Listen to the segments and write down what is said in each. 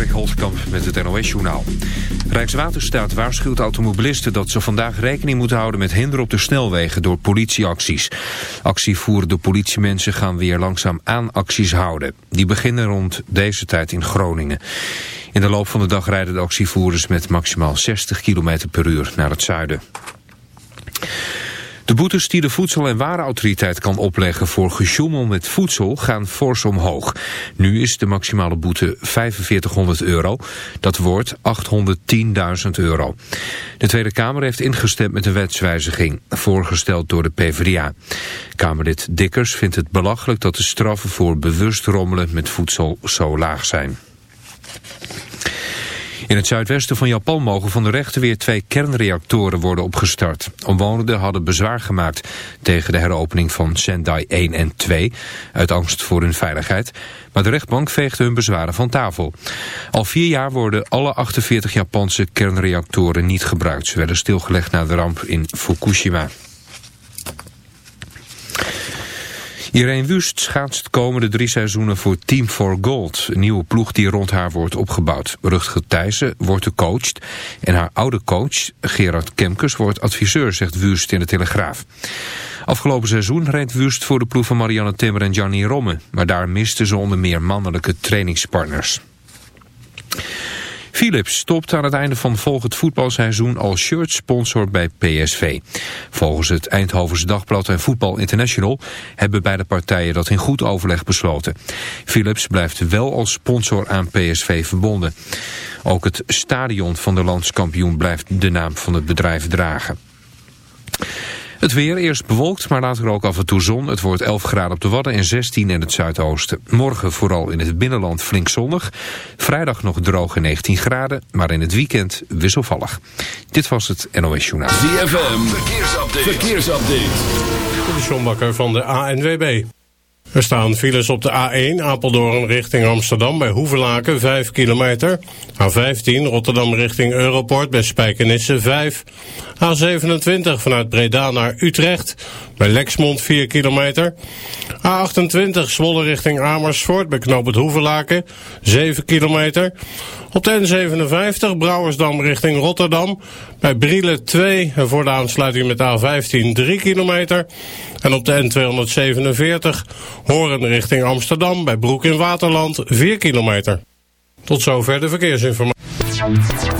Patrick Holtkamp met het NOS-journaal. Rijkswaterstaat waarschuwt automobilisten dat ze vandaag rekening moeten houden met hinder op de snelwegen door politieacties. Actievoerende politiemensen gaan weer langzaam aan acties houden. Die beginnen rond deze tijd in Groningen. In de loop van de dag rijden de actievoerders met maximaal 60 km per uur naar het zuiden. De boetes die de Voedsel- en Warenautoriteit kan opleggen voor gesjoemel met voedsel gaan fors omhoog. Nu is de maximale boete 4500 euro. Dat wordt 810.000 euro. De Tweede Kamer heeft ingestemd met een wetswijziging, voorgesteld door de PvdA. Kamerlid Dikkers vindt het belachelijk dat de straffen voor bewust rommelen met voedsel zo laag zijn. In het zuidwesten van Japan mogen van de rechter weer twee kernreactoren worden opgestart. Omwonenden hadden bezwaar gemaakt tegen de heropening van Sendai 1 en 2... uit angst voor hun veiligheid. Maar de rechtbank veegde hun bezwaren van tafel. Al vier jaar worden alle 48 Japanse kernreactoren niet gebruikt. Ze werden stilgelegd na de ramp in Fukushima. Irene Wust schaatst komende drie seizoenen voor Team for Gold. Een nieuwe ploeg die rond haar wordt opgebouwd. Rutger Thijssen wordt de coach. En haar oude coach, Gerard Kemkes, wordt adviseur, zegt Wust in de Telegraaf. Afgelopen seizoen reed Wust voor de ploeg van Marianne Timmer en Gianni Romme. Maar daar misten ze onder meer mannelijke trainingspartners. Philips stopt aan het einde van volgend voetbalseizoen als shirtsponsor bij PSV. Volgens het Eindhovense Dagblad en Voetbal International hebben beide partijen dat in goed overleg besloten. Philips blijft wel als sponsor aan PSV verbonden. Ook het stadion van de landskampioen blijft de naam van het bedrijf dragen. Het weer eerst bewolkt, maar later ook af en toe zon. Het wordt 11 graden op de Wadden en 16 in het zuidoosten. Morgen vooral in het binnenland flink zonnig. Vrijdag nog droog en 19 graden, maar in het weekend wisselvallig. Dit was het NOS Journaal. ZFM, verkeersupdate. verkeersupdate. De Sjombakker van de ANWB. Er staan files op de A1 Apeldoorn richting Amsterdam bij Hoevelaken 5 kilometer. A15 Rotterdam richting Europort bij Spijkenisse 5. A27 vanuit Breda naar Utrecht bij Lexmond 4 kilometer. A28 Zwolle richting Amersfoort bij Knoop het Hoevelaken 7 kilometer. Op de N57 Brouwersdam richting Rotterdam bij Brielen 2 en voor de aansluiting met A15 3 kilometer. En op de N247 Horen richting Amsterdam bij Broek in Waterland 4 kilometer. Tot zover de verkeersinformatie.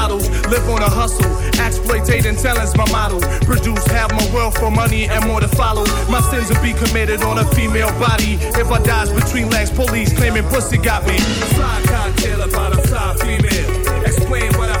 Lottos, live on a hustle, exploitating talent's my motto. Produce half my wealth for money and more to follow. My sins will be committed on a female body. If I dies between legs, police claiming pussy got me. Fly cocktail about a fly female. Explain what I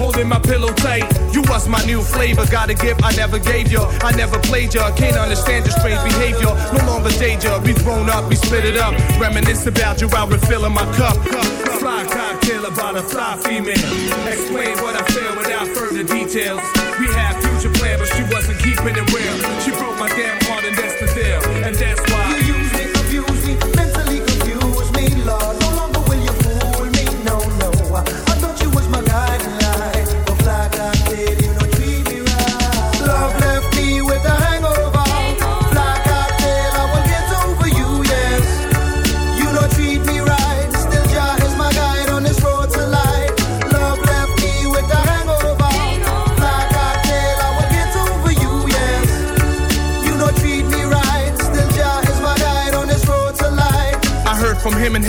holding my pillow tight. You was my new flavor, got a gift I never gave you. I never played you, can't understand your strange behavior. No longer danger, be grown up, we split it up. Reminisce about you while refilling my cup. Fly cocktail about a fly female. Explain what I feel without further details. We had future plans, but she wasn't keeping it real.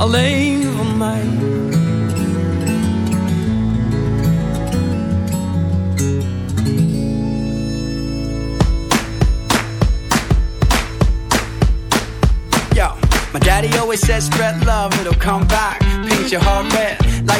Alleen van mij. Yo, my daddy always says spread love, it'll come back. Paint your heart red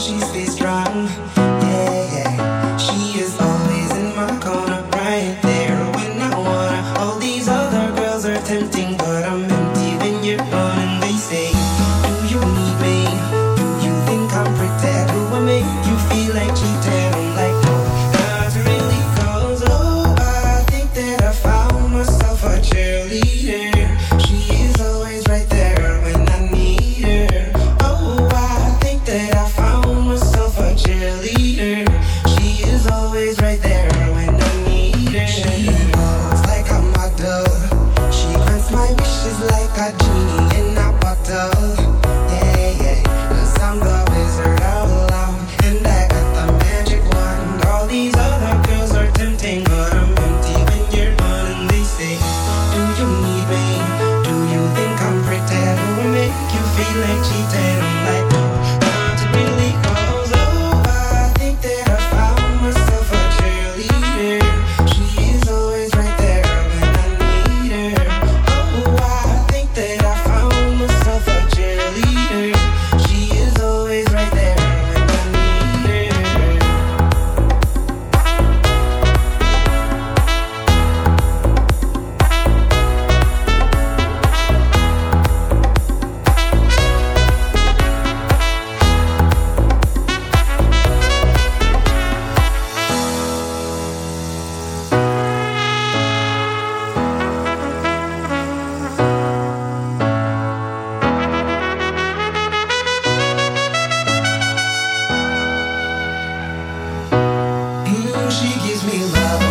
She stays strong. she gives me love.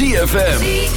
ZFM.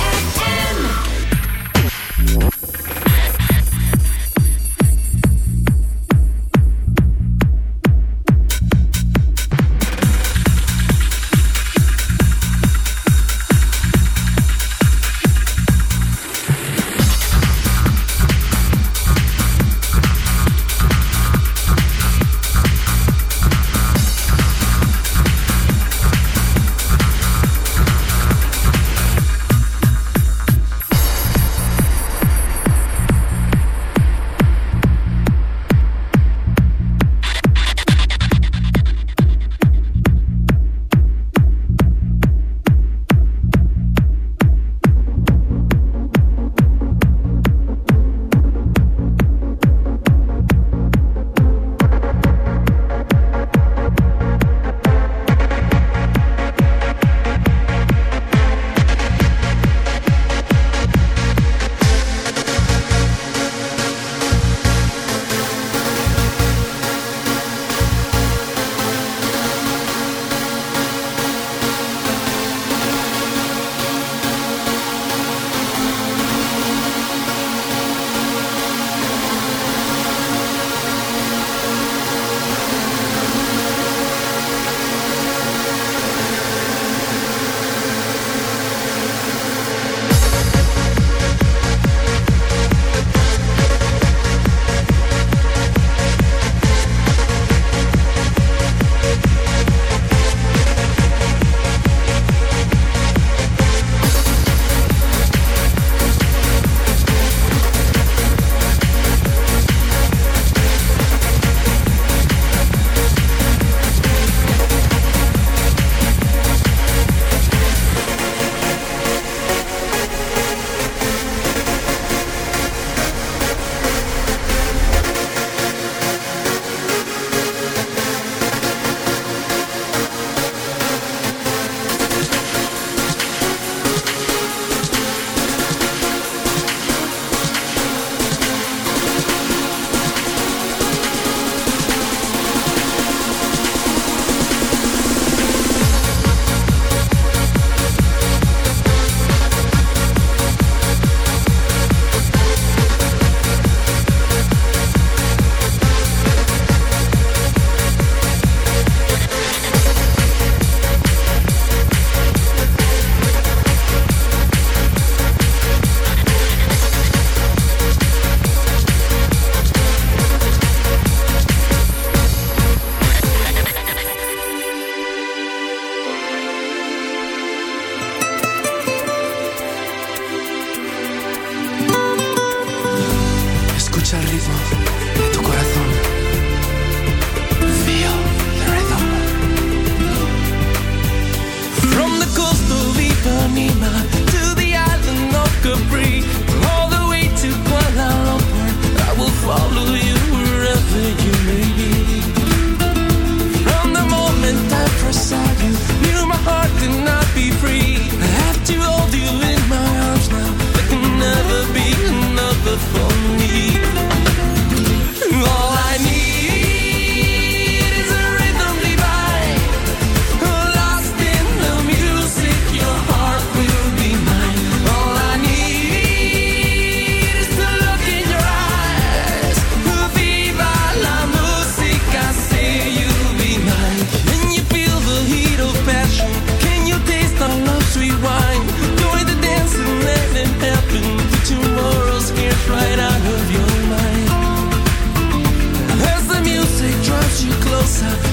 closer.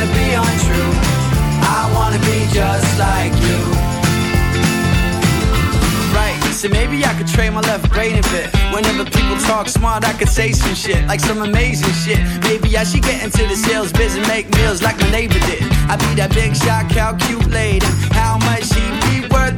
wanna be untrue. I wanna be just like you. Right, so maybe I could trade my left brain a bit. Whenever people talk smart, I could say some shit, like some amazing shit. Maybe I should get into the sales biz and make meals like my neighbor did. I'd be that big shot, calculating how much he